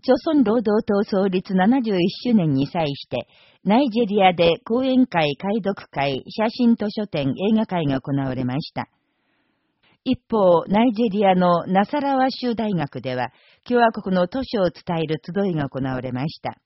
朝鮮労働党創立71周年に際して、ナイジェリアで講演会、解読会、写真図書展、映画会が行われました。一方、ナイジェリアのナサラワ州大学では、共和国の図書を伝える集いが行われました。